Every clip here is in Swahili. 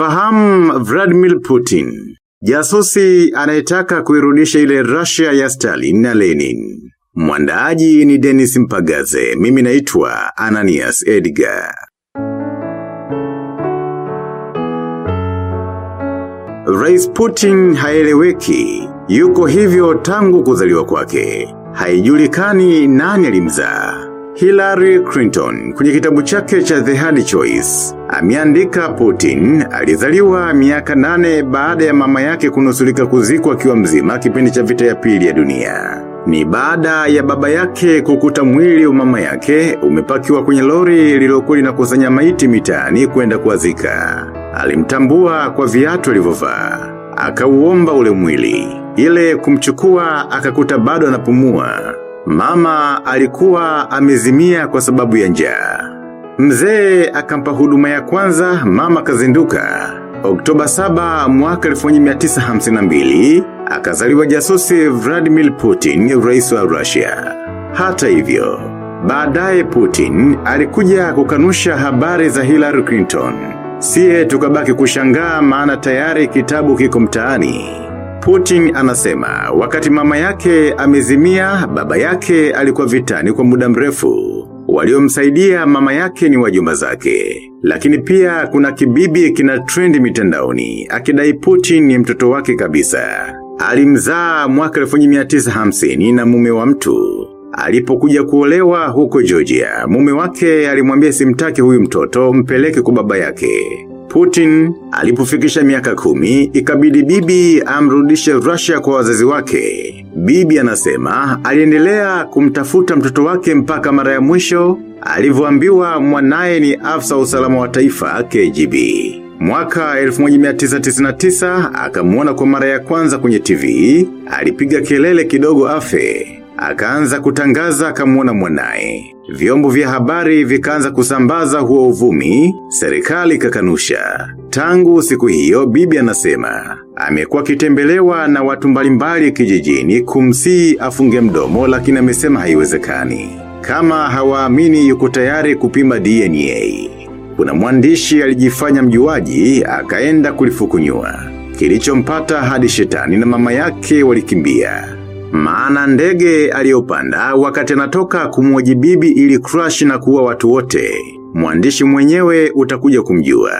Mfahamu Vladimir Putin. Jasusi anayetaka kuirudisha ile Russia ya Stalin na Lenin. Mwandaaji ni Dennis Mpagaze, mimi naitwa Ananias Edgar. Rais Putin haeleweki, yuko hivyo tangu kuzaliwa kwake. Haijulikani nani alimzaa. Hillary Clinton kwenye kitabu chake cha The Hard Choice. Ameandika Putin alizaliwa miaka nane baada ya mama yake kunusulika kuzikwa akiwa mzima kipindi cha vita ya pili ya dunia. Ni baada ya baba yake kukuta mwili wa mama yake umepakiwa kwenye lori lilokuwa linakusanya maiti mitaani kwenda kuwazika. Alimtambua kwa viatu alivyovaa. Akauomba ule mwili. Ile kumchukua akakuta bado anapumua. Mama alikuwa amezimia kwa sababu ya njaa. Mzee akampa huduma ya kwanza, mama kazinduka. Oktoba 7 mwaka 1952, akazaliwa jasusi Vladimir Putin, rais wa Russia. Hata hivyo, baadaye Putin alikuja kukanusha habari za Hillary Clinton. Sie tukabaki kushangaa maana tayari kitabu kiko mtaani. Putin anasema wakati mama yake amezimia, baba yake alikuwa vitani kwa muda mrefu. Waliomsaidia mama yake ni wajumba zake. Lakini pia kuna kibibi kina trend mitandaoni, akidai Putin ni mtoto wake kabisa. Alimzaa mwaka 1950 na mume wa mtu. Alipokuja kuolewa huko Georgia, mume wake alimwambia simtaki huyu mtoto mpeleke kwa baba yake. Putin alipofikisha miaka kumi, ikabidi bibi amrudishe Russia kwa wazazi wake. Bibi anasema, aliendelea kumtafuta mtoto wake mpaka mara ya mwisho, alivyoambiwa mwanaye ni afisa usalama wa taifa KGB. Mwaka 1999, akamuona kwa mara ya kwanza kwenye TV, alipiga kelele kidogo afe. Akaanza kutangaza akamuona mwanae. Vyombo vya habari vikaanza kusambaza huo uvumi, serikali kakanusha. Tangu siku hiyo bibi anasema, amekuwa kitembelewa na watu mbalimbali kijijini kumsi afunge mdomo lakini amesema haiwezekani. Kama hawaamini yuko tayari kupima DNA. Kuna mwandishi alijifanya mjuaji, akaenda kulifukunyua. Kilichompata hadi shetani na mama yake walikimbia. Maana ndege aliopanda wakati natoka kumwoji bibi ili crush na kuwa watu wote. Mwandishi mwenyewe utakuja kumjua.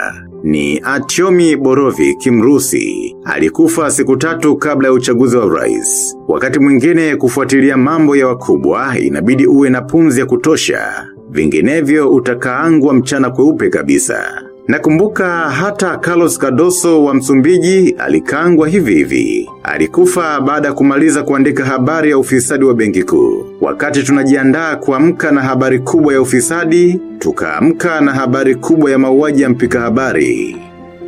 Ni Atiomi Borovi Kimrusi. Alikufa siku tatu kabla ya uchaguzi wa rais. Wakati mwingine kufuatilia mambo ya wakubwa inabidi uwe na pumzi ya kutosha. Vinginevyo utakaangwa mchana kweupe kabisa. Nakumbuka hata Carlos Cardoso wa Msumbiji alikangwa hivi hivi. Alikufa baada ya kumaliza kuandika habari ya ufisadi wa benki kuu. Wakati tunajiandaa kuamka na habari kubwa ya ufisadi, tukaamka na habari kubwa ya mauaji ya mpika habari.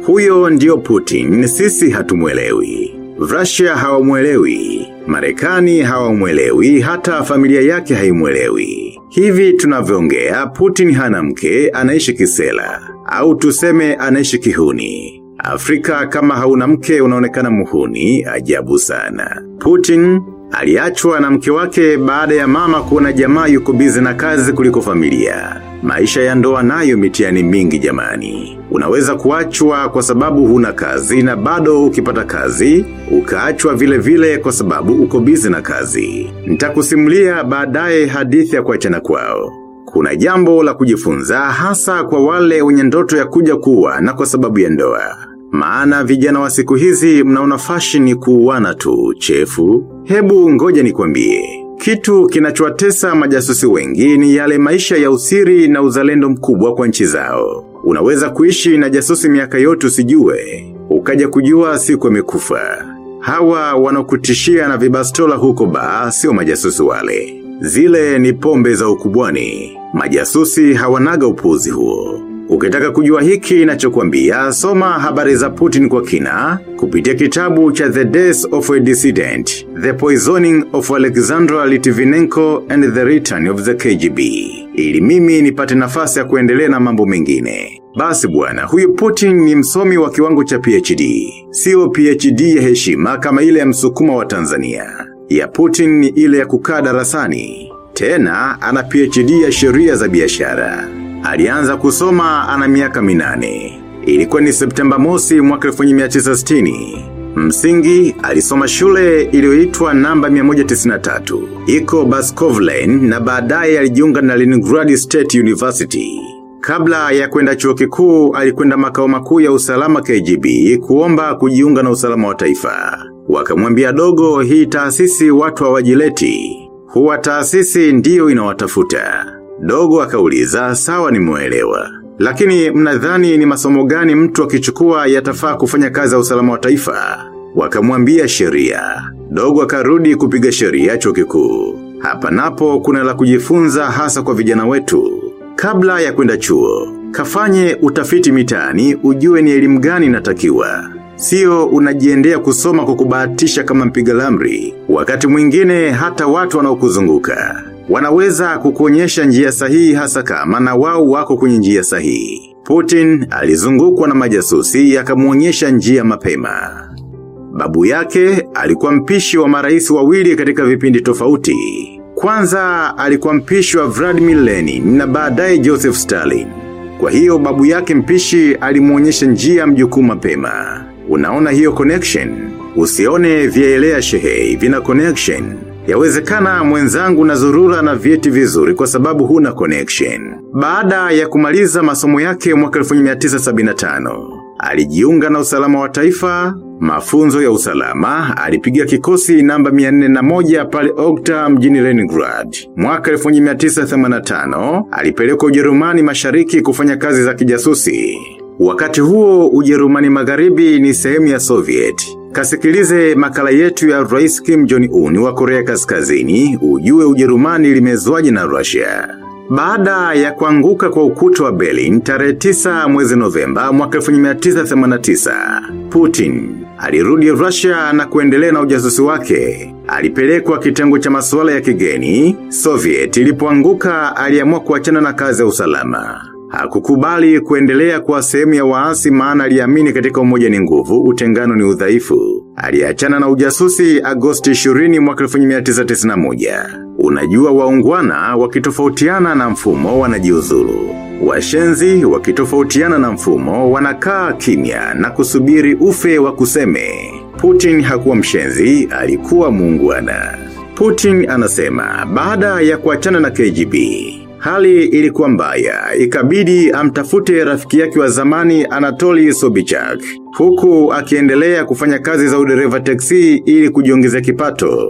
Huyo ndio Putin, sisi hatumwelewi. Russia hawamwelewi. Marekani hawamwelewi, hata familia yake haimwelewi. Hivi tunavyoongea Putin hana mke, anaishi kisela au tuseme anaishi kihuni. Afrika kama hauna mke unaonekana muhuni, ajabu sana. Putin aliachwa na mke wake baada ya mama kuona jamaa yuko bize na kazi kuliko familia. Maisha ya ndoa nayo mitiani mingi jamani. Unaweza kuachwa kwa sababu huna kazi na bado ukipata kazi, ukaachwa vile vile kwa sababu uko bize na kazi. Nitakusimulia baadaye hadithi ya kuachana kwao. Kuna jambo la kujifunza hasa kwa wale wenye ndoto ya kuja kuwa na kwa sababu ya ndoa. Maana vijana wa siku hizi mnaona fashion kuuana tu, chefu. Hebu ngoja nikwambie. Kitu kinachowatesa majasusi wengi ni yale maisha ya usiri na uzalendo mkubwa kwa nchi zao. Unaweza kuishi na jasusi miaka yote usijue. Ukaja kujua siku amekufa. Hawa wanakutishia na vibastola huko baa sio majasusi wale. Zile ni pombe za ukubwani. Majasusi hawanaga upuzi huo. Ukitaka kujua hiki nachokwambia, soma habari za Putin kwa kina, kupitia kitabu cha The Death of a Dissident, The Poisoning of Alexandra Litvinenko and the Return of the KGB. Ili mimi nipate nafasi ya kuendelea na mambo mengine. Basi bwana, huyu Putin ni msomi wa kiwango cha PhD. Sio PhD ya heshima kama ile ya msukuma wa Tanzania. Ya Putin ni ile ya kukaa darasani. Tena, ana PhD ya sheria za biashara. Alianza kusoma ana miaka minane. Ilikuwa ni Septemba mosi mwaka 1960. Msingi alisoma shule iliyoitwa namba 193. Iko Baskov Lane na baadaye alijiunga na Leningrad State University. Kabla ya kwenda chuo kikuu alikwenda makao makuu ya usalama KGB kuomba kujiunga na usalama wa taifa. Wakamwambia dogo hii taasisi watu hawajileti. Huwa taasisi ndiyo inawatafuta. Dogo akauliza sawa nimeelewa. Lakini mnadhani ni masomo gani mtu akichukua yatafaa kufanya kazi ya usalama wa taifa? Wakamwambia sheria. Dogo akarudi kupiga sheria chuo kikuu. Hapa napo kuna la kujifunza hasa kwa vijana wetu. Kabla ya kwenda chuo, kafanye utafiti mitaani ujue ni elimu gani inatakiwa. Sio unajiendea kusoma kwa kubahatisha kama mpiga lamri, wakati mwingine hata watu wanaokuzunguka wanaweza kukuonyesha njia sahihi hasa kama na wao wako kwenye njia sahihi. Putin alizungukwa na majasusi yakamuonyesha njia mapema. Babu yake alikuwa mpishi wa marais wawili katika vipindi tofauti. Kwanza alikuwa mpishi wa Vladimir Lenin na baadaye Joseph Stalin. Kwa hiyo babu yake mpishi alimuonyesha njia mjukuu mapema. Unaona hiyo connection? Usione vyaelea shehei vina connection. Yawezekana mwenzangu na zurura na vyeti vizuri kwa sababu huna connection. Baada ya kumaliza masomo yake mwaka 1975, alijiunga na usalama wa taifa, mafunzo ya usalama, alipigia kikosi namba 401 pale Okta mjini Leningrad. Mwaka 1985, alipelekwa Ujerumani mashariki kufanya kazi za kijasusi. Wakati huo Ujerumani magharibi ni sehemu ya Soviet. Kasikilize makala yetu ya Rais Kim Jong-un wa Korea Kaskazini, ujue Ujerumani limezwaji na Russia. Baada ya kuanguka kwa ukuta wa Berlin tarehe 9 mwezi Novemba mwaka 1989, Putin alirudi Russia na kuendelea na ujasusi wake. Alipelekwa kitengo cha masuala ya kigeni, Soviet ilipoanguka aliamua kuachana na kazi ya usalama. Hakukubali kuendelea kwa sehemu ya waasi maana aliamini katika umoja ni nguvu, utengano ni udhaifu. Aliachana na ujasusi Agosti 20 mwaka 1991. Unajua waungwana wakitofautiana na mfumo wanajiuzulu. Washenzi wakitofautiana na mfumo wanakaa kimya na kusubiri ufe wa kuseme. Putin hakuwa mshenzi, alikuwa muungwana. Putin anasema baada ya kuachana na KGB, Hali ilikuwa mbaya, ikabidi amtafute rafiki yake wa zamani Anatoli Sobichak. Huku akiendelea kufanya kazi za udereva teksi ili kujiongezea kipato.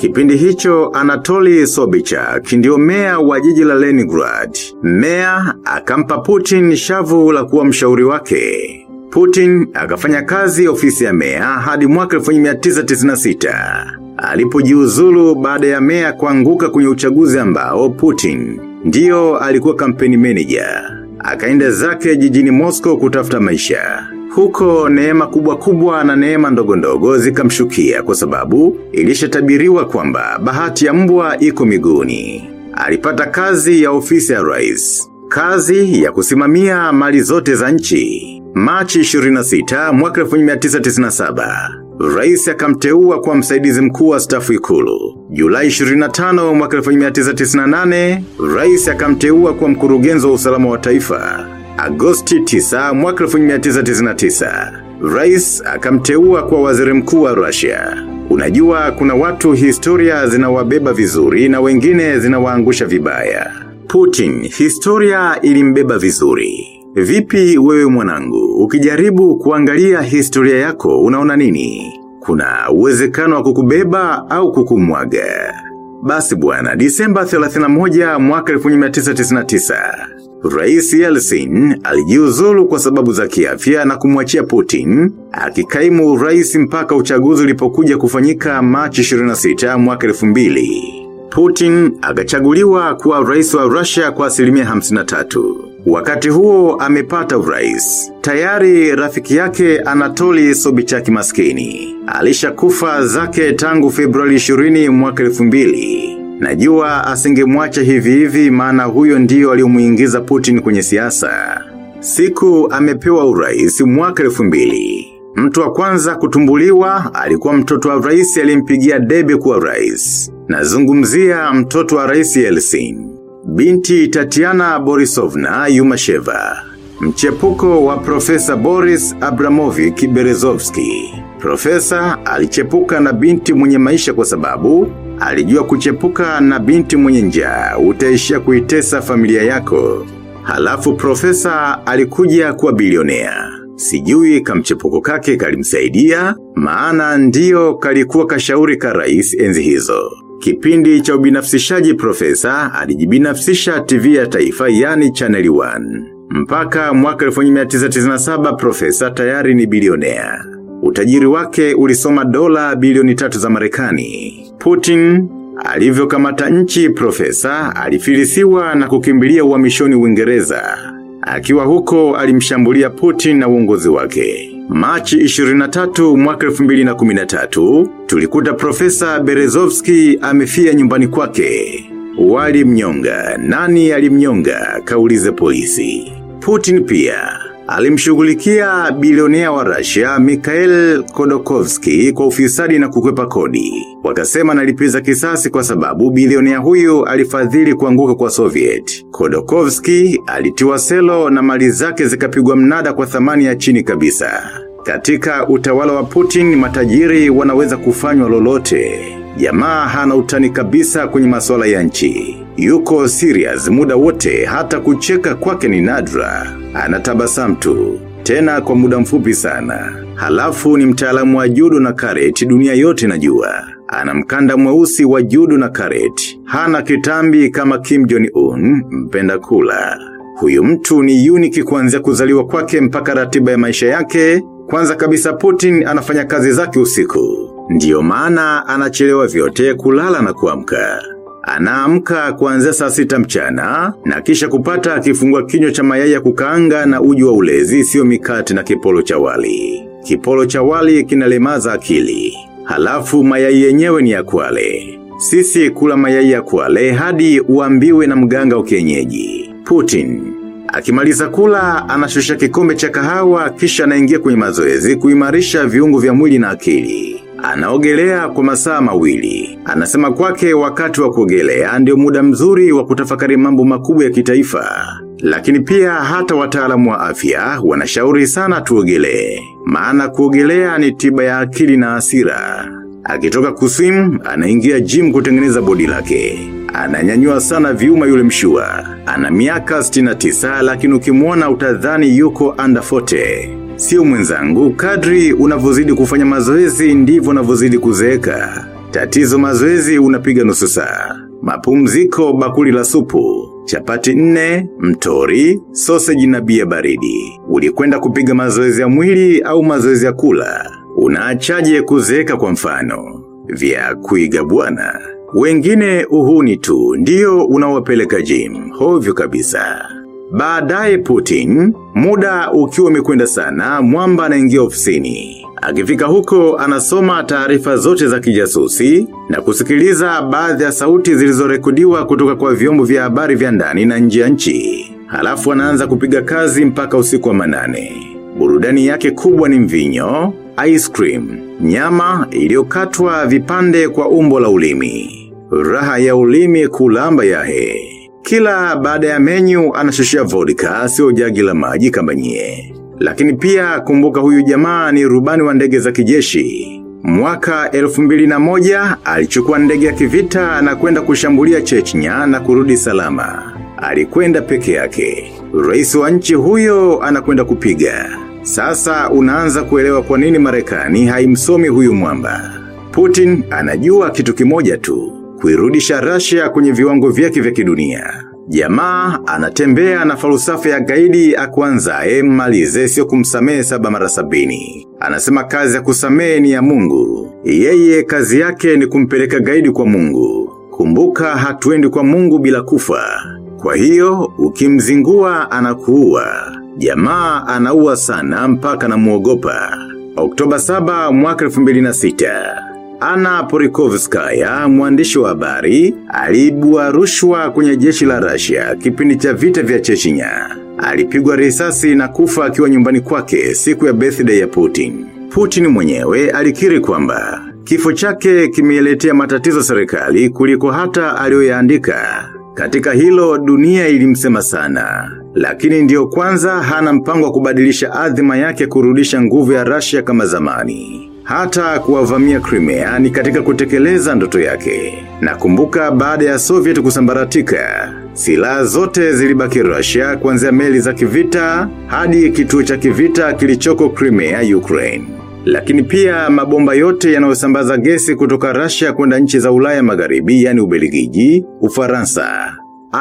Kipindi hicho Anatoli Sobichak ndio mea wa jiji la Leningrad. Mea akampa Putin shavu la kuwa mshauri wake. Putin akafanya kazi ofisi ya mea hadi mwaka 1996. Alipojiuzulu baada ya mea kuanguka kwenye uchaguzi ambao Putin Ndiyo alikuwa kampeni manager. Akaenda zake jijini Moscow kutafuta maisha. Huko neema kubwa kubwa na neema ndogo ndogo zikamshukia kwa sababu ilishatabiriwa kwamba bahati ya mbwa iko miguuni. Alipata kazi ya ofisi ya rais. Kazi ya kusimamia mali zote za nchi. Machi 26 mwaka 1997. Rais akamteua kwa msaidizi mkuu wa stafu ikulu. Julai 25 mwaka 1998, Rais akamteua kwa mkurugenzi wa usalama wa taifa. Agosti 9 mwaka 1999, Rais akamteua kwa waziri mkuu wa Russia. Unajua kuna watu historia zinawabeba vizuri na wengine zinawaangusha vibaya. Putin, historia ilimbeba vizuri. Vipi wewe mwanangu, ukijaribu kuangalia historia yako unaona nini? Kuna uwezekano wa kukubeba au kukumwaga. Basi bwana, Disemba 31 mwaka 1999, Rais Yeltsin alijiuzulu kwa sababu za kiafya na kumwachia Putin, akikaimu rais mpaka uchaguzi ulipokuja kufanyika Machi 26 mwaka 2000. Putin agachaguliwa kuwa rais wa Russia kwa asilimia 53. Wakati huo amepata urais. Tayari rafiki yake Anatoli Sobichaki maskini. Alisha kufa zake tangu Februari 20 mwaka 2000. Najua asingemwacha hivi hivi maana huyo ndiyo aliyomuingiza Putin kwenye siasa. Siku amepewa urais mwaka 2000. Mtu wa kwanza kutumbuliwa alikuwa mtoto wa rais alimpigia debe kuwa rais. Nazungumzia mtoto wa rais Yeltsin. Binti Tatiana Borisovna Yumasheva. Mchepuko wa Profesa Boris Abramovich Berezovsky. Profesa alichepuka na binti mwenye maisha kwa sababu alijua kuchepuka na binti mwenye njaa utaishia kuitesa familia yako. Halafu profesa alikuja kuwa bilionea. Sijui kamchepuko kake kalimsaidia, maana ndiyo kalikuwa kashauri ka rais enzi hizo. Kipindi cha ubinafsishaji profesa alijibinafsisha TV ya taifa yani Channel 1. Mpaka mwaka 1997 profesa tayari ni bilionea. Utajiri wake ulisoma dola bilioni tatu za marekani. Putin, alivyo kamata nchi profesa, alifilisiwa na kukimbilia uhamishoni uingereza. Akiwa huko alimshambulia Putin na uongozi wake. Machi 23 mwaka 2013, tulikuta profesa Berezovski amefia nyumbani kwake. Wali mnyonga, nani alimnyonga, kaulize polisi. Putin pia, alimshughulikia bilionea wa Russia Mikhail Kodokovsky kwa ufisadi na kukwepa kodi. Wakasema nalipiza kisasi kwa sababu bilionea huyu alifadhili kuanguka kwa Soviet. Kodokovsky alitiwa selo na mali zake zikapigwa mnada kwa thamani ya chini kabisa. Katika utawala wa Putin matajiri wanaweza kufanywa lolote. Jamaa hana utani kabisa kwenye masuala ya nchi. Yuko serious muda wote hata kucheka kwake ni nadra. Anatabasamu tu. Tena kwa muda mfupi sana. Halafu ni mtaalamu wa judo na karate dunia yote najua. Ana mkanda mweusi wa judo na karate. Hana kitambi kama Kim Jong-un, mpenda kula. Huyu mtu ni unique kuanzia kuzaliwa kwake mpaka ratiba ya maisha yake. Kwanza kabisa Putin anafanya kazi zake usiku. Ndiyo maana anachelewa vyote kulala na kuamka. Anaamka kuanzia saa sita mchana na kisha kupata akifungua kinywa cha mayai ya kukaanga na uji wa ulezi sio mikate na kipolo cha wali. Kipolo cha wali kinalemaza akili. Halafu mayai yenyewe ni ya kwale. Sisi kula mayai ya kwale hadi uambiwe na mganga wa kienyeji. Putin Akimaliza kula, anashusha kikombe cha kahawa kisha anaingia kwenye mazoezi kuimarisha viungo vya mwili na akili. Anaogelea kwa masaa mawili. Anasema kwake wakati wa kuogelea ndio muda mzuri wa kutafakari mambo makubwa ya kitaifa. Lakini pia hata wataalamu wa afya wanashauri sana tuogelee. Maana kuogelea ni tiba ya akili na hasira. Akitoka kusim, anaingia gym kutengeneza bodi lake. Ananyanyua sana viuma yule mshua. Ana miaka 69 lakini ukimwona utadhani yuko under 40. Sio mwenzangu, kadri unavyozidi kufanya mazoezi ndivyo unavyozidi kuzeeka. Tatizo mazoezi unapiga nusu saa. Mapumziko bakuli la supu. Chapati nne, mtori, sausage na bia baridi. Ulikwenda kupiga mazoezi ya mwili au mazoezi ya kula. Unaachaje kuzeeka kwa mfano. Vya kuiga bwana. Wengine uhuni tu, ndiyo unawapeleka gym, hovyo kabisa. Baadaye Putin, muda ukiwa umekwenda sana, mwamba anaingia ofisini. Akifika huko, anasoma taarifa zote za kijasusi na kusikiliza baadhi ya sauti zilizorekodiwa kutoka kwa vyombo vya habari vya ndani na nje ya nchi. Halafu anaanza kupiga kazi mpaka usiku wa manane. Burudani yake kubwa ni mvinyo, ice cream, nyama iliyokatwa vipande kwa umbo la ulimi. Raha ya ulimi kulamba yahe. Kila baada ya menyu anashushia vodka sio jagi la maji kama nyie. Lakini pia kumbuka huyu jamaa ni rubani wa ndege za kijeshi. Mwaka 2001 alichukua ndege ya kivita na kwenda kushambulia Chechnya na kurudi salama. Alikwenda peke yake. Rais wa nchi huyo anakwenda kupiga. Sasa unaanza kuelewa kwa nini Marekani haimsomi huyu mwamba. Putin anajua kitu kimoja tu, kuirudisha Russia kwenye viwango vyake vya kidunia. Jamaa anatembea na falsafa ya gaidi akuanzae malize sio kumsamehe saba mara sabini. Anasema kazi ya kusamehe ni ya Mungu. Yeye kazi yake ni kumpeleka gaidi kwa Mungu. Kumbuka hatuendi kwa Mungu bila kufa. Kwa hiyo, ukimzingua anakuua. Jamaa anaua sana mpaka na muogopa. Oktoba 7 mwaka 2006. Ana Porikovskaya, mwandishi wa habari, aliibua rushwa kwenye jeshi la Russia kipindi cha vita vya Chechnya. Alipigwa risasi na kufa akiwa nyumbani kwake siku ya birthday ya Putin. Putin mwenyewe alikiri kwamba kifo chake kimeletea matatizo serikali kuliko hata aliyoyaandika. Katika hilo dunia ilimsema sana. Lakini ndiyo kwanza hana mpango wa kubadilisha adhima yake kurudisha nguvu ya Russia kama zamani. Hata kuwavamia Crimea ni katika kutekeleza ndoto yake. Nakumbuka baada ya Soviet kusambaratika, silaha zote zilibaki Russia kuanzia meli za kivita hadi kituo cha kivita kilichoko Crimea, Ukraine. Lakini pia mabomba yote yanayosambaza gesi kutoka Russia kwenda nchi za Ulaya Magharibi, yani Ubelgiji, Ufaransa,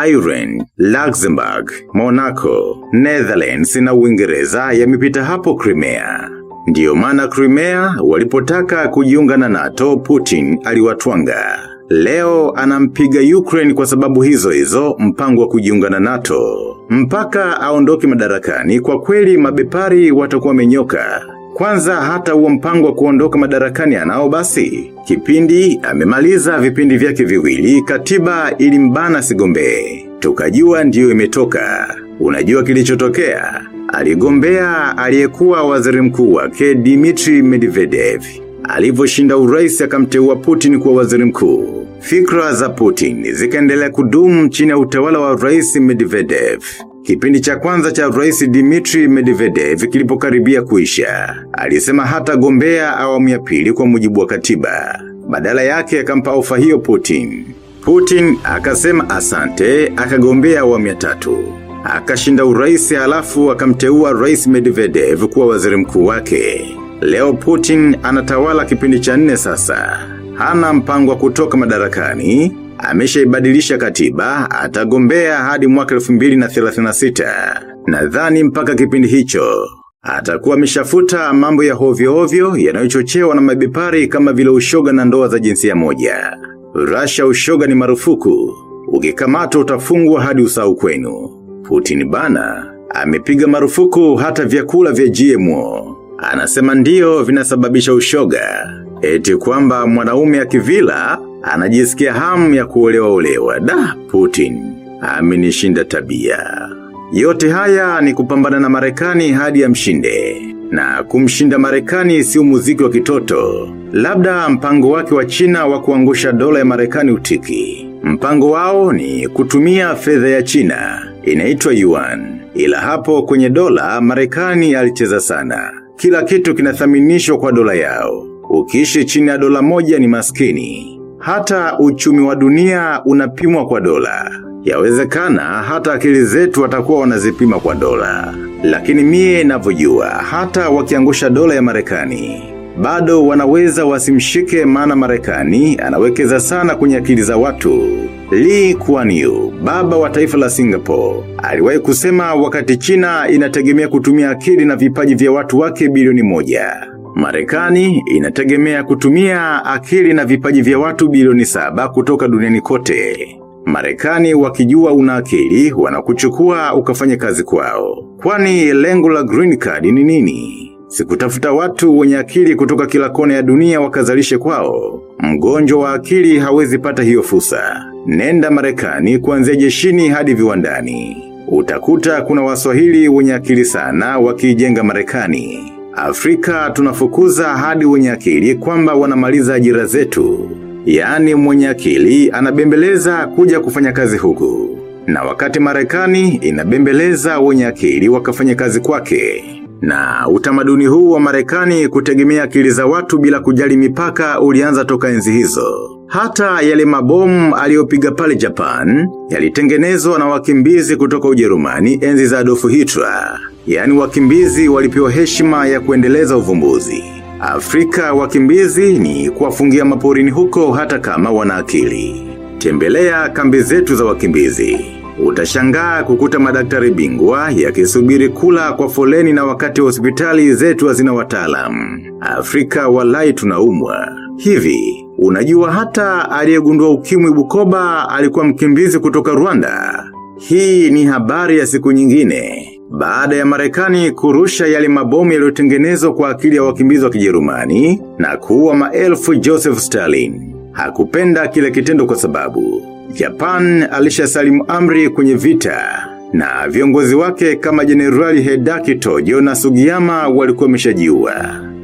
Ireland, Luxembourg, Monaco, Netherlands na Uingereza yamepita hapo Crimea. Ndiyo maana Crimea walipotaka kujiunga na NATO, Putin aliwatwanga. Leo anampiga Ukraine kwa sababu hizo hizo mpango wa kujiunga na NATO. Mpaka aondoke madarakani kwa kweli mabepari watakuwa menyoka Kwanza hata huo mpango wa kuondoka madarakani anao basi. Kipindi amemaliza vipindi vyake viwili katiba ilimbana sigombe. Tukajua ndiyo imetoka. Unajua kilichotokea? Aligombea aliyekuwa waziri mkuu wake Dimitri Medvedev. Alivyoshinda urais akamteua Putin kuwa waziri mkuu. Fikra za Putin zikaendelea kudumu chini ya utawala wa rais Medvedev. Kipindi cha kwanza cha rais Dimitri Medvedev kilipokaribia kuisha. Alisema hata gombea awamu ya pili kwa mujibu wa katiba. Badala yake akampa ofa hiyo Putin. Putin akasema asante akagombea awamu ya tatu. Akashinda urais alafu akamteua rais Medvedev kuwa waziri mkuu wake. Leo Putin anatawala kipindi cha nne sasa. Hana mpango wa kutoka madarakani, ameshaibadilisha katiba, atagombea hadi mwaka 2036. Nadhani mpaka kipindi hicho. Atakuwa ameshafuta mambo ya hovyo hovyo yanayochochewa na mabepari kama vile ushoga na ndoa za jinsia moja. Russia ushoga ni marufuku. Ukikamatwa utafungwa hadi usau kwenu. Putin bana, amepiga marufuku hata vyakula vya GMO. Anasema ndio vinasababisha ushoga. Eti kwamba mwanaume akivila, anajisikia hamu ya kuolewa olewa. Da, Putin, amenishinda tabia. Yote haya ni kupambana na marekani hadi ya mshinde. Na kumshinda marekani sio muziki wa kitoto. Labda mpango wake wa China wa kuangusha dola ya marekani utiki. Mpango wao ni kutumia fedha ya China. Inaitwa yuan. Ila hapo kwenye dola marekani alicheza sana. Kila kitu kinathaminishwa kwa dola yao. Ukiishi chini ya dola moja ni maskini. Hata uchumi wa dunia unapimwa kwa dola. Yawezekana hata akili zetu watakuwa wanazipima kwa dola. Lakini mie navyojua hata wakiangusha dola ya marekani. Bado wanaweza wasimshike maana marekani anawekeza sana kwenye akili za watu. Lee Kuan Yew, baba wa taifa la Singapore, aliwahi kusema wakati China inategemea kutumia akili na vipaji vya watu wake bilioni moja. Marekani inategemea kutumia akili na vipaji vya watu bilioni saba kutoka duniani kote. Marekani wakijua una akili wanakuchukua ukafanya kazi kwao. Kwani lengo la green card ni nini? Sikutafuta watu wenye akili kutoka kila kona ya dunia wakazalishe kwao. Mgonjwa wa akili hawezi pata hiyo fursa. Nenda Marekani kuanzia jeshini hadi viwandani. Utakuta kuna waswahili wenye akili sana wakijenga Marekani. Afrika tunafukuza hadi wenye akili kwamba wanamaliza ajira zetu. Yaani mwenye akili anabembeleza kuja kufanya kazi huku. Na wakati Marekani inabembeleza wenye akili wakafanya kazi kwake. Na utamaduni huu wa Marekani kutegemea akili za watu bila kujali mipaka ulianza toka enzi hizo. Hata yale mabomu aliyopiga pale Japan yalitengenezwa na wakimbizi kutoka Ujerumani enzi za Adolf Hitler. Yaani wakimbizi walipewa heshima ya kuendeleza uvumbuzi. Afrika wakimbizi ni kuwafungia maporini huko hata kama wana akili. Tembelea kambi zetu za wakimbizi. Utashangaa kukuta madaktari bingwa yakisubiri kula kwa foleni na wakati hospitali zetu hazina wataalamu. Afrika walai tunaumwa. Hivi, unajua hata aliyegundua ukimwi Bukoba alikuwa mkimbizi kutoka Rwanda. Hii ni habari ya siku nyingine. Baada ya Marekani kurusha yale mabomu yaliyotengenezwa kwa akili ya wakimbizi wa Kijerumani na kuua maelfu Joseph Stalin. Hakupenda kile kitendo kwa sababu Japan alishasalimu amri kwenye vita na viongozi wake kama Jenerali Hedaki Tojo na Sugiyama walikuwa wameshajiua.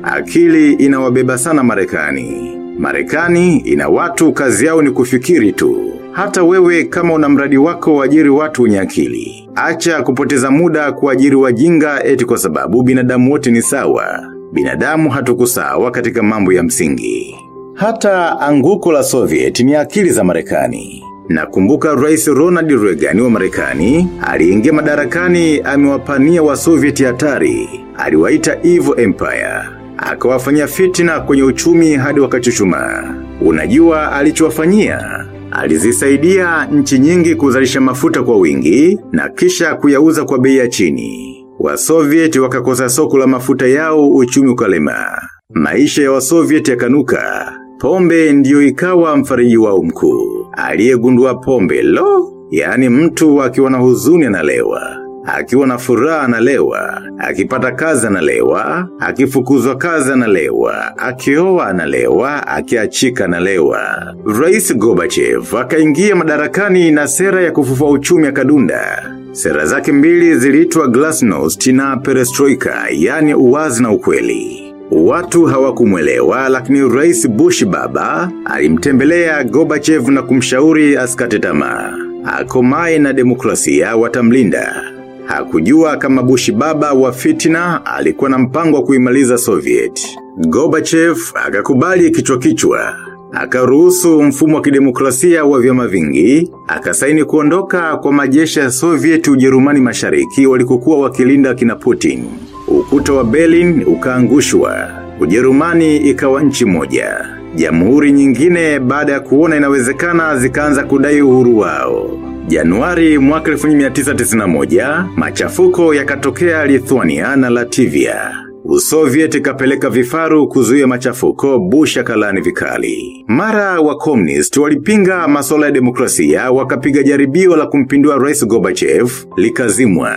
Akili inawabeba sana Marekani. Marekani ina watu kazi yao ni kufikiri tu. Hata wewe kama una mradi wako wajiri watu wenye akili. Acha kupoteza muda kuajiri wajinga eti kwa sababu binadamu wote ni sawa. Binadamu hatukusawa katika mambo ya msingi. Hata anguko la Soviet ni akili za Marekani. Nakumbuka Rais Ronald Reagan wa Marekani aliingia madarakani amewapania wa Soviet hatari. Aliwaita Evil Empire. Akawafanyia fitina kwenye uchumi hadi wakachuchuma. Unajua alichowafanyia? Alizisaidia nchi nyingi kuzalisha mafuta kwa wingi na kisha kuyauza kwa bei ya chini. Wasoviet wakakosa soko la mafuta yao uchumi ukalema. Maisha ya Wasoviet yakanuka. Pombe ndiyo ikawa mfariji wao mkuu. Aliyegundua pombe lo, yani mtu akiwa na huzuni analewa. Akiwa na furaha analewa, akipata kazi analewa, akifukuzwa kazi analewa, akioa analewa, akiachika analewa. Rais Gorbachev akaingia madarakani na sera ya kufufua uchumi ya kadunda. Sera zake mbili ziliitwa Glasnost na Perestroika, yani uwazi na ukweli. Watu hawakumwelewa lakini rais Bush baba alimtembelea Gorbachev na kumshauri asikate tamaa. Akomae na demokrasia watamlinda. Hakujua kama Bushi baba wa fitina alikuwa na mpango wa kuimaliza Soviet. Gorbachev akakubali kichwa kichwa. Akaruhusu mfumo wa kidemokrasia wa vyama vingi, akasaini kuondoka kwa majeshi ya Soviet Ujerumani Mashariki walikokuwa wakilinda kina Putin. Ukuta wa Berlin ukaangushwa. Ujerumani ikawa nchi moja. Jamhuri nyingine baada ya kuona inawezekana zikaanza kudai uhuru wao. Januari mwaka 1991, machafuko yakatokea Lithuania na Latvia. Usoviet ikapeleka vifaru kuzuia machafuko Bush akalani vikali. Mara wa communist walipinga masuala ya demokrasia wakapiga jaribio la kumpindua Rais Gorbachev likazimwa.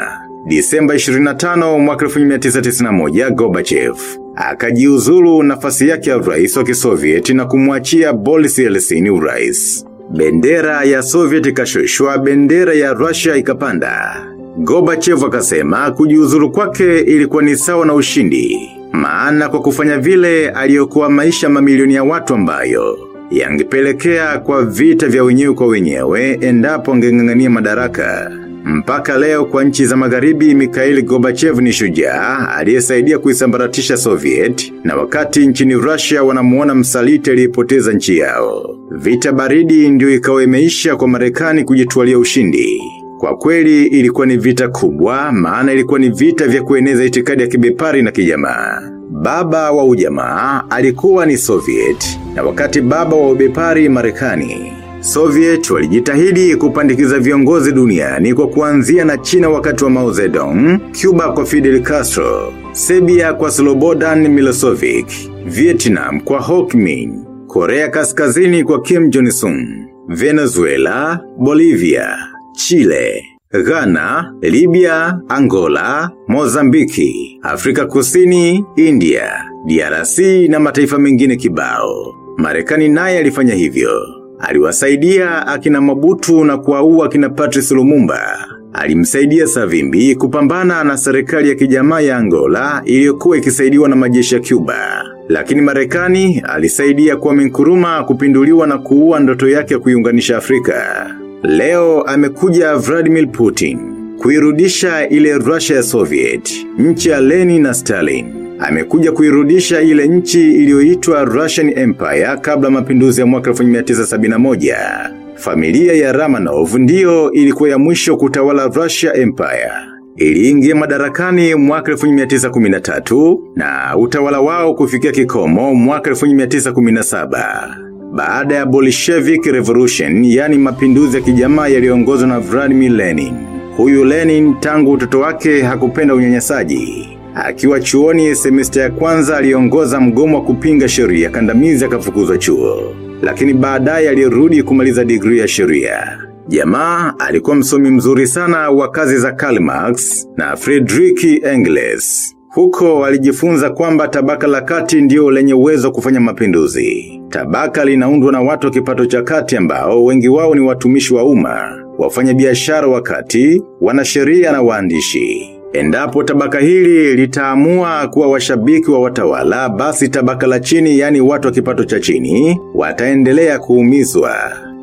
Disemba 25 mwaka 1991 Gorbachev akajiuzulu nafasi yake ya rais wa kisoviet na kumwachia Boris Yeltsin urais. Bendera ya Soviet ikashushwa, bendera ya Russia ikapanda. Gorbachev akasema kujiuzuru kwake ilikuwa ni sawa na ushindi. Maana kwa kufanya vile aliyokuwa maisha mamilioni ya watu ambayo yangepelekea kwa vita vya wenyewe kwa wenyewe endapo angeng'ang'ania madaraka. Mpaka leo kwa nchi za magharibi Mikhail Gorbachev ni shujaa aliyesaidia kuisambaratisha Soviet na wakati nchini Russia wanamuona msaliti aliyepoteza nchi yao. Vita baridi ndio ikawa imeisha kwa Marekani kujitwalia ushindi. Kwa kweli ilikuwa ni vita kubwa, maana ilikuwa ni vita vya kueneza itikadi ya kibepari na kijamaa. Baba wa ujamaa alikuwa ni Soviet, na wakati baba wa ubepari Marekani. Soviet walijitahidi kupandikiza viongozi duniani kwa kuanzia na China wakati wa Mao Zedong, Cuba kwa Fidel Castro, Serbia kwa Slobodan Milosevic, Vietnam kwa Ho Chi Minh, Korea Kaskazini kwa Kim Jong-un, Venezuela, Bolivia, Chile, Ghana, Libya, Angola, Mozambiki, Afrika Kusini, India, DRC na mataifa mengine kibao. Marekani naye alifanya hivyo. Aliwasaidia akina Mabutu na kuwaua akina Patrice Lumumba. Alimsaidia Savimbi kupambana na serikali ya kijamaa ya Angola iliyokuwa ikisaidiwa na majeshi ya Cuba. Lakini Marekani alisaidia kwa Nkrumah kupinduliwa na kuua ndoto yake ya kuiunganisha Afrika. Leo amekuja Vladimir Putin kuirudisha ile Russia ya Soviet, nchi ya Lenin na Stalin. Amekuja kuirudisha ile nchi iliyoitwa Russian Empire kabla mapinduzi ya mwaka 1971. Familia ya Romanov ndiyo ilikuwa ya mwisho kutawala Russia Empire. Iliingia madarakani mwaka 1913 na utawala wao kufikia kikomo mwaka 1917. Baada ya Bolshevik Revolution, yani mapinduzi ya kijamaa yaliyoongozwa na Vladimir Lenin. Huyu Lenin tangu utoto wake hakupenda unyanyasaji. Akiwa chuoni semesta ya kwanza aliongoza mgomo wa kupinga sheria kandamizi akafukuzwa chuo. Lakini baadaye alirudi kumaliza degree ya sheria. Jamaa alikuwa msomi mzuri sana wa kazi za Karl Marx na Friedrich Engels. Huko alijifunza kwamba tabaka la kati ndio lenye uwezo kufanya mapinduzi. Tabaka linaundwa na watu wa kipato cha kati ambao wengi wao ni watumishi wa umma, wafanya biashara wa kati, wanasheria na waandishi. Endapo tabaka hili litaamua kuwa washabiki wa watawala, basi tabaka la chini yani watu wa kipato cha chini, wataendelea kuumizwa.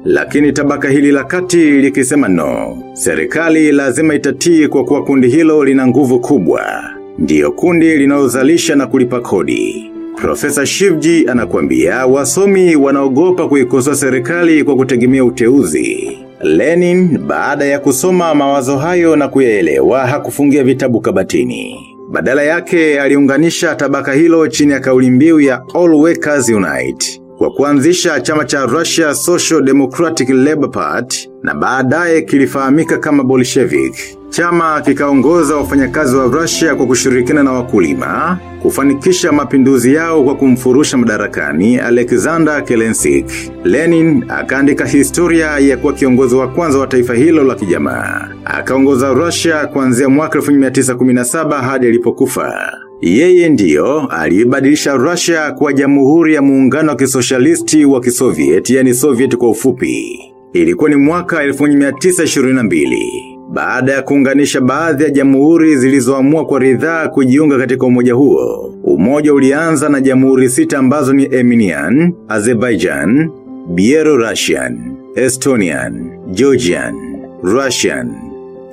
Lakini tabaka hili la kati likisema no. Serikali lazima itatii kwa kuwa kundi hilo lina nguvu kubwa. Ndiyo kundi linalozalisha na kulipa kodi. Profesa Shivji anakuambia wasomi wanaogopa kuikosoa serikali kwa kutegemea uteuzi. Lenin baada ya kusoma mawazo hayo na kuyaelewa hakufungia vitabu kabatini. Badala yake aliunganisha tabaka hilo chini ya kauli mbiu ya All Workers Unite kwa kuanzisha chama cha Russia Social Democratic Labour Party na baadaye kilifahamika kama Bolshevik. Chama kikaongoza wafanyakazi wa Russia kwa kushirikiana na wakulima, kufanikisha mapinduzi yao kwa kumfurusha madarakani Alexander Kerensky. Lenin akaandika historia ya kuwa kiongozi wa kwanza wa taifa hilo la kijamaa. Akaongoza Russia kuanzia mwaka 1917 hadi alipokufa. Yeye ndiyo alibadilisha Russia kwa jamhuri ya muungano wa kisoshalisti wa kisoviet, yani Soviet kwa ufupi. Ilikuwa ni mwaka 1922. Baada ya kuunganisha baadhi ya jamhuri zilizoamua kwa ridhaa kujiunga katika umoja huo, umoja ulianza na jamhuri sita ambazo ni Armenian, Azerbaijan, Byelorussian, Estonian, Georgian, Russian,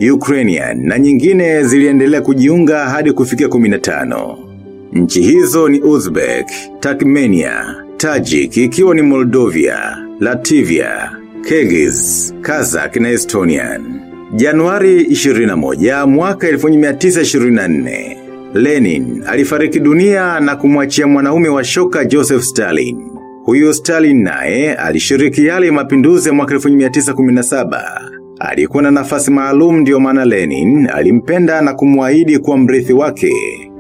Ukrainian na nyingine ziliendelea kujiunga hadi kufikia 15. Nchi hizo ni Uzbek, Turkmenia, Tajik ikiwa ni Moldovia, Latvia, Kyrgyz, Kazakh na Estonian. Januari 21 mwaka 1924, Lenin alifariki dunia na kumwachia mwanaume wa shoka Joseph Stalin. Huyo Stalin naye alishiriki yale mapinduzi ya mwaka 1917. Alikuwa na nafasi maalum ndio maana Lenin alimpenda na kumwahidi kuwa mrithi wake.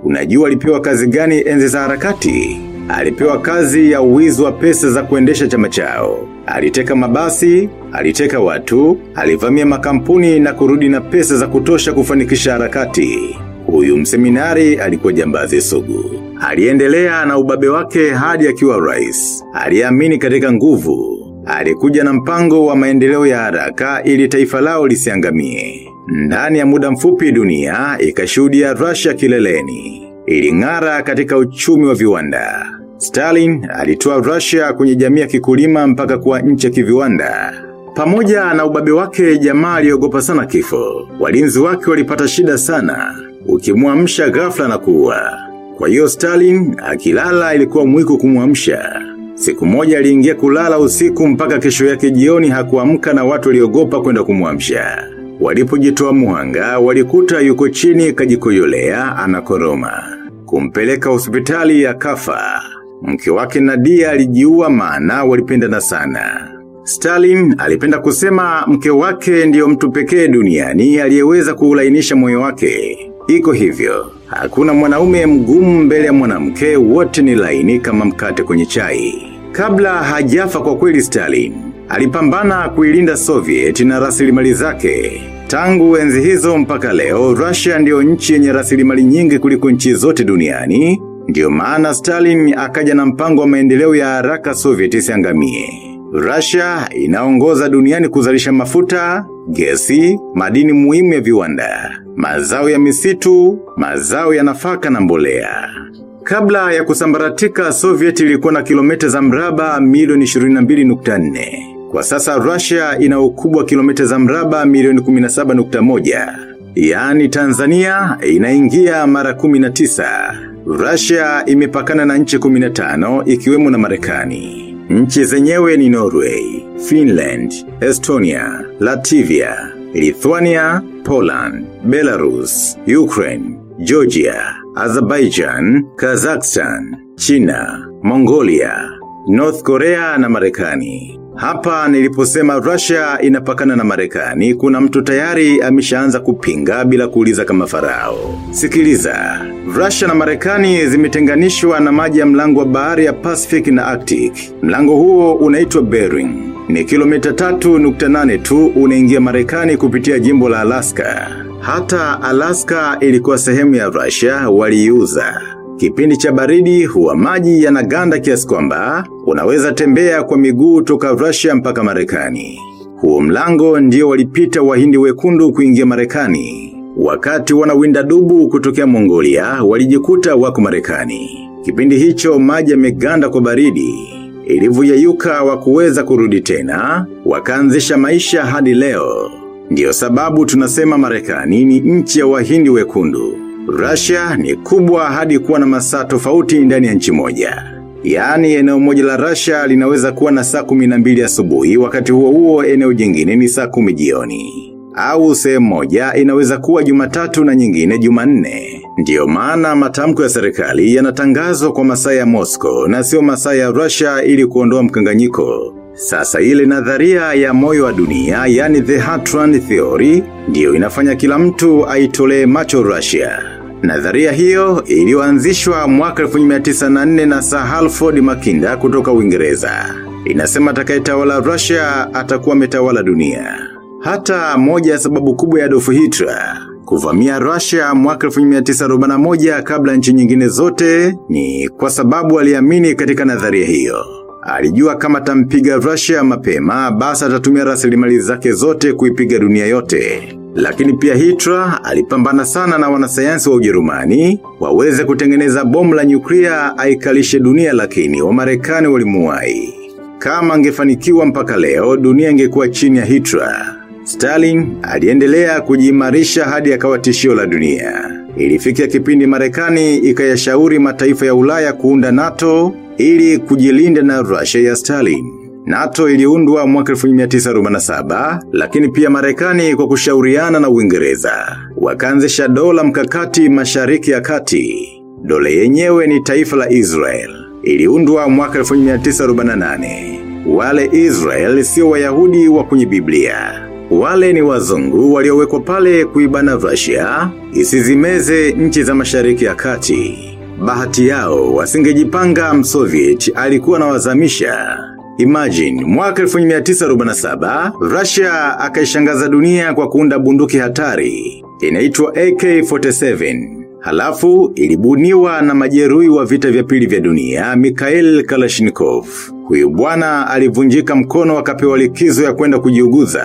Unajua alipewa kazi gani enzi za harakati? Alipewa kazi ya uwizi wa pesa za kuendesha chama chao. Aliteka mabasi, aliteka watu, alivamia makampuni na kurudi na pesa za kutosha kufanikisha harakati. Huyu mseminari alikuwa jambazi sugu. Aliendelea na ubabe wake hadi akiwa rais. Aliamini katika nguvu. Alikuja na mpango wa maendeleo ya haraka ili taifa lao lisiangamie. Ndani ya muda mfupi dunia ikashuhudia Russia kileleni. Iling'ara katika uchumi wa viwanda. Stalin alitoa Russia kwenye jamii ya kikulima mpaka kuwa nchi ya kiviwanda. Pamoja na ubabe wake jamaa aliogopa sana kifo. Walinzi wake walipata shida sana. Ukimwamsha ghafla na kuua. Kwa hiyo Stalin akilala ilikuwa mwiko kumwamsha. Siku moja aliingia kulala usiku mpaka kesho yake jioni hakuamka na watu waliogopa kwenda kumwamsha. Walipojitoa muhanga, walikuta yuko chini kajikoyolea anakoroma. Kumpeleka hospitali ya kafa. Mke wake Nadia alijiua maana walipendana sana. Stalin alipenda kusema mke wake ndiyo mtu pekee duniani aliyeweza kuulainisha moyo wake. Iko hivyo, hakuna mwanaume mgumu mbele ya mwanamke wote ni laini kama mkate kwenye chai. Kabla hajafa kwa kweli Stalin, alipambana kuilinda Soviet na rasilimali zake. Tangu enzi hizo mpaka leo, Russia ndio nchi yenye rasilimali nyingi kuliko nchi zote duniani. Ndiyo maana Stalin akaja na mpango wa maendeleo ya haraka Soviet isiangamie. Russia inaongoza duniani kuzalisha mafuta, gesi, madini muhimu ya viwanda, mazao ya misitu, mazao ya nafaka na mbolea. Kabla ya kusambaratika, Soviet ilikuwa na kilomita za mraba milioni 22.4. Kwa sasa Russia ina ukubwa kilomita za mraba milioni 17.1. Yaani Tanzania inaingia mara 19. Russia imepakana na nchi 15 ikiwemo na Marekani. Nchi zenyewe ni Norway, Finland, Estonia, Latvia, Lithuania, Poland, Belarus, Ukraine, Georgia, Azerbaijan, Kazakhstan, China, Mongolia, North Korea na Marekani. Hapa niliposema Russia inapakana na Marekani, kuna mtu tayari ameshaanza kupinga bila kuuliza kama farao. Sikiliza, Russia na Marekani zimetenganishwa na maji ya mlango wa bahari ya Pacific na Arctic. Mlango huo unaitwa Bering. Ni kilomita 3.8 tu unaingia Marekani kupitia jimbo la Alaska. Hata Alaska ilikuwa sehemu ya Russia waliiuza. Kipindi cha baridi huwa maji yanaganda kiasi kwamba unaweza tembea kwa miguu toka Russia mpaka Marekani. Huo mlango ndio walipita wahindi wekundu kuingia Marekani. Wakati wanawinda dubu kutokea Mongolia, walijikuta wako Marekani. Kipindi hicho maji yameganda kwa baridi. Ilivyoyeyuka wa kuweza kurudi tena, wakaanzisha maisha hadi leo. Ndiyo sababu tunasema Marekani ni nchi ya wahindi wekundu. Russia ni kubwa hadi kuwa na masaa tofauti ndani ya nchi moja. Yaani eneo moja la Russia linaweza kuwa na saa 12 asubuhi wakati huo huo eneo jingine ni saa 10 jioni. Au sehemu moja inaweza kuwa jumatatu na nyingine jumanne. Ndiyo maana matamko ya serikali yanatangazwa kwa masaa ya Moscow na sio masaa ya Russia ili kuondoa mkanganyiko. Sasa ile nadharia ya moyo wa dunia, yani the Heartland Theory, ndiyo inafanya kila mtu aitolee macho Russia. Nadharia hiyo iliyoanzishwa mwaka 1904 na Sir Halford Makinda kutoka Uingereza. Inasema atakayetawala Russia atakuwa ametawala dunia. Hata moja ya sababu kubwa ya Adolf Hitler kuvamia Russia mwaka 1941 kabla nchi nyingine zote ni kwa sababu aliamini katika nadharia hiyo. Alijua kama tampiga Russia mapema basi atatumia rasilimali zake zote kuipiga dunia yote. Lakini pia Hitler alipambana sana na wanasayansi wa Ujerumani waweze kutengeneza bomu la nyuklia aikalishe dunia lakini wa Marekani walimuwai. Kama angefanikiwa mpaka leo dunia ingekuwa chini ya Hitler. Stalin aliendelea kujiimarisha hadi akawa tishio la dunia. Ilifikia kipindi Marekani ikayashauri mataifa ya Ulaya kuunda NATO ili kujilinda na Russia ya Stalin. NATO iliundwa mwaka 1947, lakini pia Marekani kwa kushauriana na Uingereza. Wakaanzisha dola mkakati mashariki ya kati. Dola yenyewe ni taifa la Israel. Iliundwa mwaka 1948. Wale Israel sio Wayahudi wa kwenye Biblia. Wale ni wazungu waliowekwa pale kuibana Russia, isizimeze nchi za mashariki ya kati. Bahati yao, wasingejipanga msoviet alikuwa na wazamisha. Imagine, mwaka 1947, Russia akaishangaza dunia kwa kuunda bunduki hatari. Inaitwa AK-47. Halafu ilibuniwa na majeruhi wa vita vya pili vya dunia, Mikhail Kalashnikov. Huyu bwana alivunjika mkono akapewa likizo ya kwenda kujiuguza.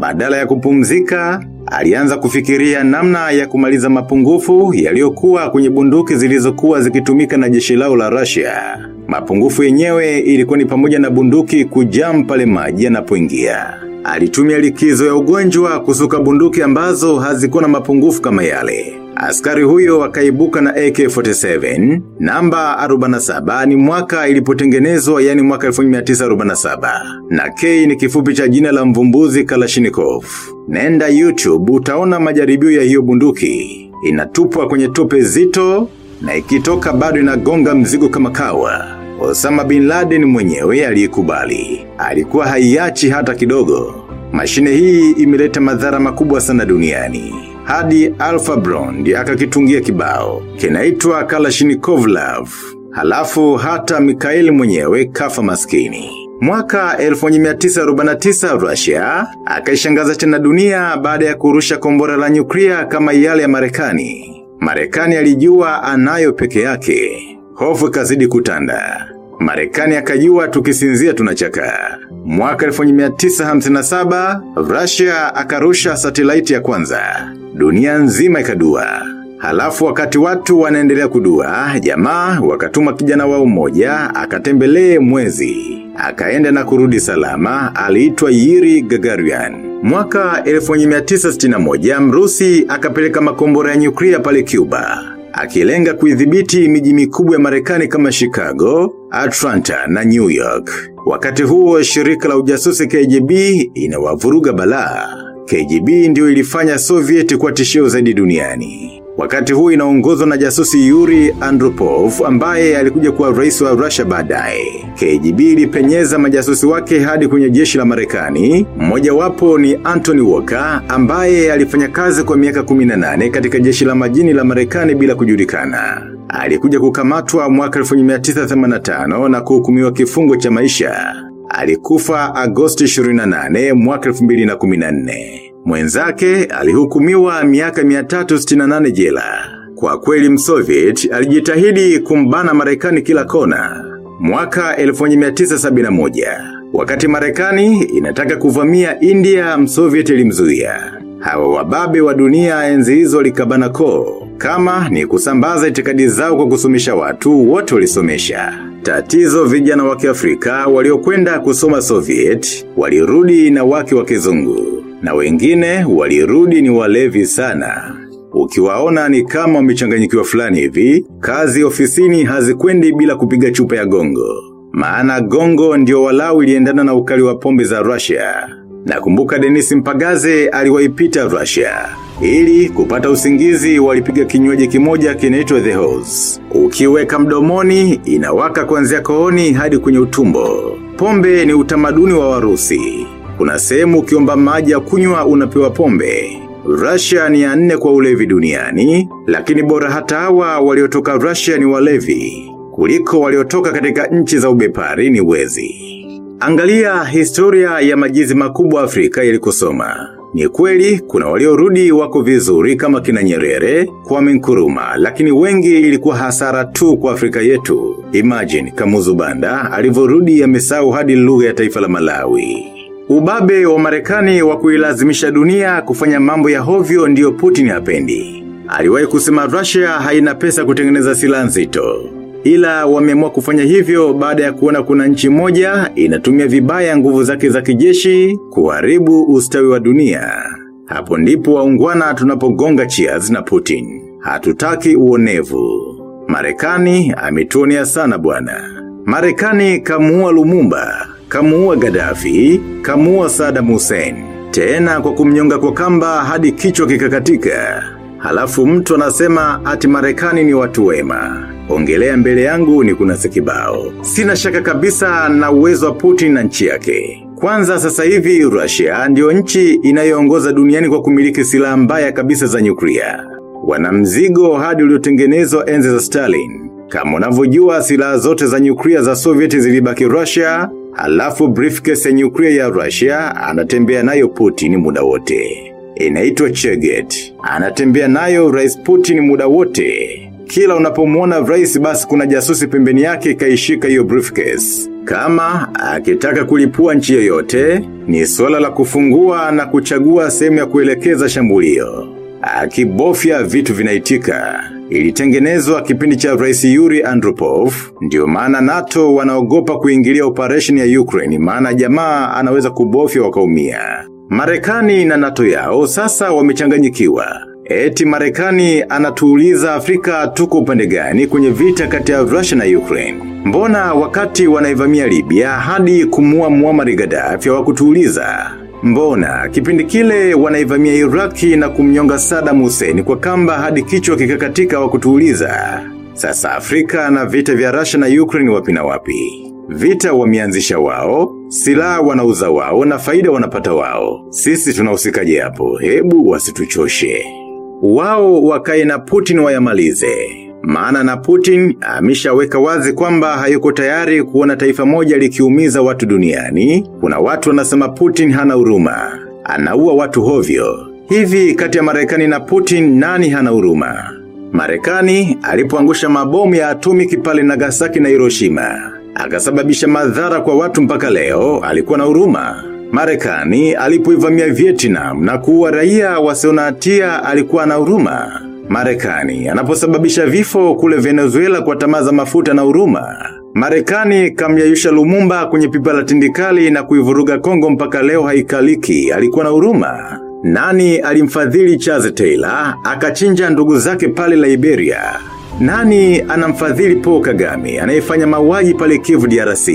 Badala ya kupumzika, alianza kufikiria namna ya kumaliza mapungufu yaliyokuwa kwenye bunduki zilizokuwa zikitumika na jeshi lao la Russia. Mapungufu yenyewe ilikuwa ni pamoja na bunduki kujam pale maji yanapoingia. Alitumia likizo ya ugonjwa kusuka bunduki ambazo hazikuwa na mapungufu kama yale. Askari huyo akaibuka na AK-47, namba 47 ni mwaka ilipotengenezwa yani mwaka 1947, na K ni kifupi cha jina la mvumbuzi Kalashnikov. Nenda YouTube utaona majaribio ya hiyo bunduki. Inatupwa kwenye tope zito, na ikitoka bado inagonga mzigo kama kawa. Osama Bin Laden mwenyewe aliyekubali. Alikuwa haiachi hata kidogo. Mashine hii imeleta madhara makubwa sana duniani hadi Alpha Brond akakitungia kibao. Kinaitwa Kalashnikov Love. Halafu hata Mikael mwenyewe kafa maskini. Mwaka 1949 Russia akaishangaza tena dunia baada ya kurusha kombora la nyuklia kama yale ya Marekani. Marekani alijua anayo peke yake. Hofu ikazidi kutanda. Marekani akajua tukisinzia tunachaka. Mwaka 1957, Russia akarusha satellite ya kwanza. Dunia nzima ikadua. Halafu wakati watu wanaendelea kudua, jamaa wakatuma kijana wao mmoja akatembelee mwezi. Akaenda na kurudi salama, aliitwa Yuri Gagarian. Mwaka 1961 Mrusi akapeleka makombora ya nyuklia pale Cuba akilenga kuidhibiti miji mikubwa ya Marekani kama Chicago, Atlanta na New York. Wakati huo shirika la ujasusi KGB inawavuruga balaa. KGB ndio ilifanya Soviet kwa tishio zaidi duniani. Wakati huu inaongozwa na jasusi Yuri Andropov ambaye alikuja kuwa rais wa Russia baadaye. KGB ilipenyeza majasusi wake hadi kwenye jeshi la Marekani. Mmoja wapo ni Anthony Walker ambaye alifanya kazi kwa miaka 18 katika jeshi la majini la Marekani bila kujulikana. Alikuja kukamatwa mwaka 1985 na kuhukumiwa kifungo cha maisha. Alikufa Agosti 28 mwaka 2014. Mwenzake alihukumiwa miaka 368 jela. Kwa kweli msoviet alijitahidi kumbana Marekani kila kona. Mwaka 1971 wakati Marekani inataka kuvamia India, msoviet ilimzuia. Hawa wababe wa dunia enzi hizo likabana koo. Kama ni kusambaza itikadi zao kwa kusumisha watu, wote walisomesha. Tatizo vijana wa afrika waliokwenda kusoma Soviet, walirudi na waki wa kizungu, na wengine walirudi ni walevi sana. Ukiwaona ni kama wamechanganyikiwa fulani hivi, kazi ofisini hazikwendi bila kupiga chupa ya gongo. Maana gongo ndio walau iliendana na ukali wa pombe za Russia. Nakumbuka Denis Mpagaze aliwaipita Russia. Ili kupata usingizi walipiga kinywaji kimoja kinaitwa The Hose. Ukiweka mdomoni inawaka kuanzia kooni hadi kwenye utumbo. Pombe ni utamaduni wa Warusi. Kuna sehemu ukiomba maji ya kunywa unapewa pombe. Russia ni ya nne kwa ulevi duniani, lakini bora hata hawa waliotoka Russia ni walevi. Kuliko waliotoka katika nchi za ubepari ni wezi. Angalia historia ya majizi makubwa Afrika ilikusoma. Ni kweli kuna waliorudi wako vizuri kama kina Nyerere kwa minkuruma, lakini wengi ilikuwa hasara tu kwa Afrika yetu. Imagine Kamuzubanda, alivorudi alivyorudi amesahau hadi lugha ya taifa la Malawi. Ubabe wa Marekani wa kuilazimisha dunia kufanya mambo ya hovyo ndiyo Putin hapendi. Aliwahi kusema Russia haina pesa kutengeneza silaha nzito. Ila wameamua kufanya hivyo baada ya kuona kuna nchi moja inatumia vibaya nguvu zake za kijeshi kuharibu ustawi wa dunia. Hapo ndipo waungwana tunapogonga cheers na Putin. Hatutaki uonevu. Marekani ametuonea sana bwana. Marekani kamuua Lumumba, kamuua Gaddafi, kamuua Saddam Hussein. Tena kwa kumnyonga kwa kamba hadi kichwa kikakatika. Halafu mtu anasema ati Marekani ni watu wema. Ongelea mbele yangu ni kuna sekibao. Sina shaka kabisa na uwezo wa Putin na nchi yake. Kwanza sasa hivi Russia ndio nchi inayoongoza duniani kwa kumiliki silaha mbaya kabisa za nyuklia. Wana mzigo hadi uliotengenezwa enzi za Stalin. Kama unavyojua silaha zote za nyuklia za Soviet zilibaki Russia, halafu briefcase ya nyuklia ya Russia anatembea nayo Putin muda wote. Inaitwa Cheget. Anatembea nayo Rais Putin muda wote. Kila unapomuona rais basi kuna jasusi pembeni yake kaishika hiyo briefcase. Kama akitaka kulipua nchi yoyote, ni swala la kufungua na kuchagua sehemu ya kuelekeza shambulio. Akibofya vitu vinaitika. Ilitengenezwa kipindi cha rais Yuri Andropov, ndio maana NATO wanaogopa kuingilia operation ya Ukraine maana jamaa anaweza kubofya wakaumia. Marekani na NATO yao sasa wamechanganyikiwa. Eti Marekani anatuuliza Afrika tuko upande gani kwenye vita kati ya Russia na Ukraine. Mbona wakati wanaivamia Libya hadi kumua Muammar Gaddafi hawakutuuliza? Mbona kipindi kile wanaivamia Iraki na kumnyonga Saddam Hussein kwa kamba hadi kichwa kikakatika wa kutuuliza. Sasa Afrika na vita vya Russia na Ukraine wapi na wapi? Vita wameanzisha wao, silaha wanauza wao na faida wanapata wao. Sisi tunahusikaje hapo? Hebu wasituchoshe. Wao wakae na Putin wayamalize. Maana na Putin ameshaweka wazi kwamba hayuko tayari kuona taifa moja likiumiza watu duniani. Kuna watu wanasema Putin hana huruma. Anaua watu hovyo. Hivi kati ya Marekani na Putin nani hana huruma? Marekani alipoangusha mabomu ya atomiki pale Nagasaki na Hiroshima. Akasababisha madhara kwa watu mpaka leo alikuwa na huruma. Marekani alipoivamia Vietnam na kuua raia wasio hatia alikuwa na huruma. Marekani anaposababisha vifo kule Venezuela kwa tamaza mafuta na huruma. Marekani kamyayusha Lumumba kwenye pipa la tindikali na kuivuruga Kongo mpaka leo haikaliki alikuwa na huruma. Nani alimfadhili Charles Taylor akachinja ndugu zake pale Liberia? Nani anamfadhili Paul Kagame anayefanya mauaji pale Kivu DRC?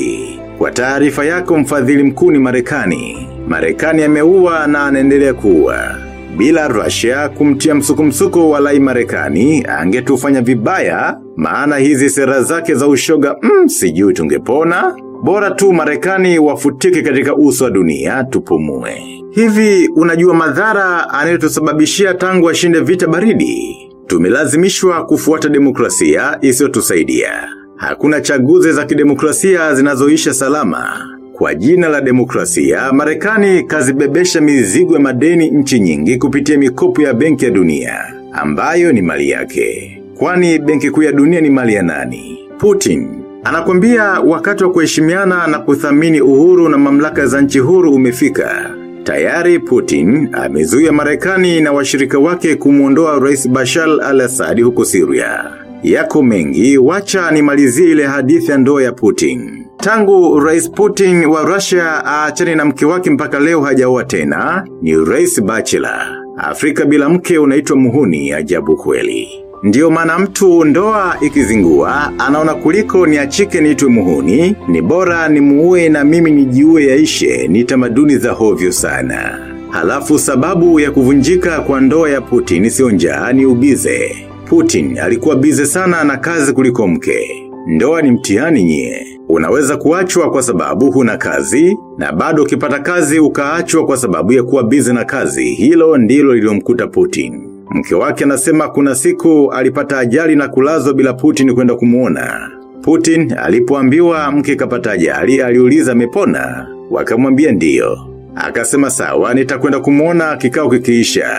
Kwa taarifa yako mfadhili mkuu ni Marekani. Marekani ameua na anaendelea kuua. Bila Russia kumtia msukumsuko msuko walai Marekani angetufanya vibaya maana hizi sera zake za ushoga mm, sijui tungepona. Bora tu Marekani wafutike katika uso wa dunia tupumue. Hivi unajua madhara anayotusababishia tangu ashinde vita baridi? Tumelazimishwa kufuata demokrasia isiyotusaidia. Hakuna chaguzi za kidemokrasia zinazoisha salama. Kwa jina la demokrasia, Marekani kazibebesha mizigo ya madeni nchi nyingi kupitia mikopo ya benki ya dunia, ambayo ni mali yake. Kwani benki kuu ya dunia ni mali ya nani? Putin. Anakwambia wakati wa kuheshimiana na kuthamini uhuru na mamlaka za nchi huru umefika. Tayari Putin amezuia Marekani na washirika wake kumwondoa Rais Bashar al-Assad huko Syria. Yako mengi, wacha nimalizie ile hadithi ya ndoa ya Putin. Tangu Rais Putin wa Russia aachane na mke wake mpaka leo hajaoa tena, ni Rais Bachelor. Afrika bila mke unaitwa muhuni ajabu kweli. Ndiyo maana mtu ndoa ikizingua, anaona kuliko ni niachike niitwe muhuni, ni bora ni muue na mimi nijiue yaishe, ni tamaduni za hovyo sana. Halafu sababu ya kuvunjika kwa ndoa ya Putin sio njaa ni ubize. Putin alikuwa bize sana na kazi kuliko mke. Ndoa ni mtihani nyie. Unaweza kuachwa kwa sababu huna kazi, na bado ukipata kazi ukaachwa kwa sababu ya kuwa bizi na kazi. Hilo ndilo lilomkuta Putin. Mke wake anasema kuna siku alipata ajali na kulazwa bila Putin kwenda kumuona. Putin alipoambiwa mke kapata ajali aliuliza amepona. Wakamwambia ndiyo. Akasema sawa nitakwenda kumuona kikao kikiisha.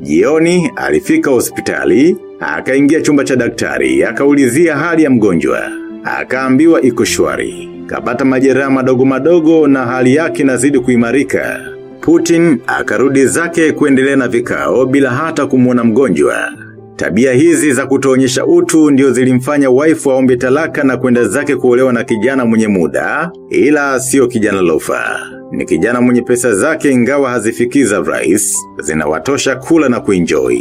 Jioni alifika hospitali, akaingia chumba cha daktari, akaulizia hali ya mgonjwa. Akaambiwa iko shwari. Kapata majeraha madogo madogo na hali yake inazidi kuimarika. Putin akarudi zake kuendelea na vikao bila hata kumuona mgonjwa. Tabia hizi za kutoonyesha utu ndio zilimfanya waifu aombe talaka na kwenda zake kuolewa na kijana mwenye muda, ila sio kijana lofa. Ni kijana mwenye pesa zake ingawa hazifikiza rais, zinawatosha kula na kuenjoy.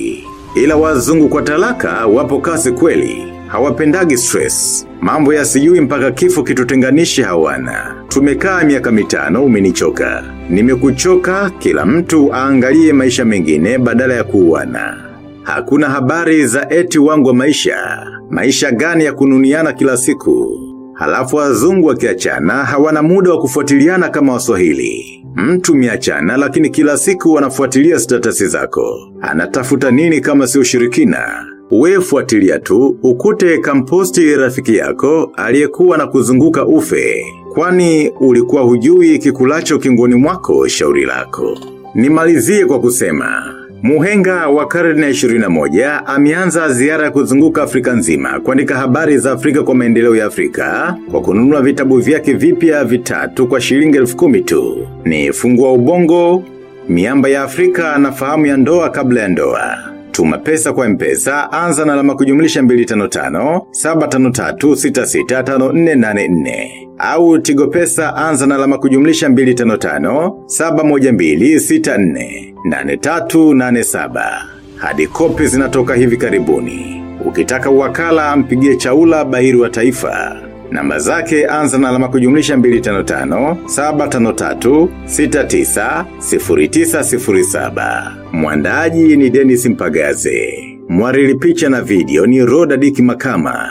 Ila wazungu kwa talaka wapo kasi kweli, hawapendagi stress. Mambo ya sijui mpaka kifo kitutenganishe hawana. Tumekaa miaka mitano umenichoka. Nimekuchoka kila mtu aangalie maisha mengine badala ya kuuana. Hakuna habari za eti wangu wa maisha. Maisha gani ya kununiana kila siku. Halafu wazungu wakiachana hawana muda wa kufuatiliana kama waswahili. Mtu miachana lakini kila siku wanafuatilia statasi zako. Anatafuta nini kama si ushirikina? We fuatilia tu, ukute kamposti rafiki yako, aliyekuwa na kuzunguka ufe. Kwani ulikuwa hujui kikulacho kingoni mwako shauri lako. Nimalizie kwa kusema. Muhenga wa karne ya 21 ameanza ziara kuzunguka Afrika nzima kuandika habari za Afrika kwa maendeleo ya Afrika kwa kununua vitabu vyake vipya vitatu kwa shilingi elfu kumi tu. Ni fungua ubongo, miamba ya Afrika na fahamu ya ndoa kabla ya ndoa. Tuma pesa kwa mpesa, anza na alama kujumlisha 255, 753 Au tigo pesa, anza na alama kujumlisha 255, 712 6387. Hadi kopi zinatoka hivi karibuni. Ukitaka wakala mpigie chaula bahiri wa taifa. Namba zake anza na alama kujumlisha 255 753 69 0907. Mwandaji ni Dennis Mpagaze. Mwarili picha na video ni Roda Diki Makama.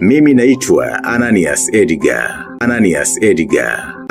Mimi naitwa Ananias Edgar. Ananias Edgar.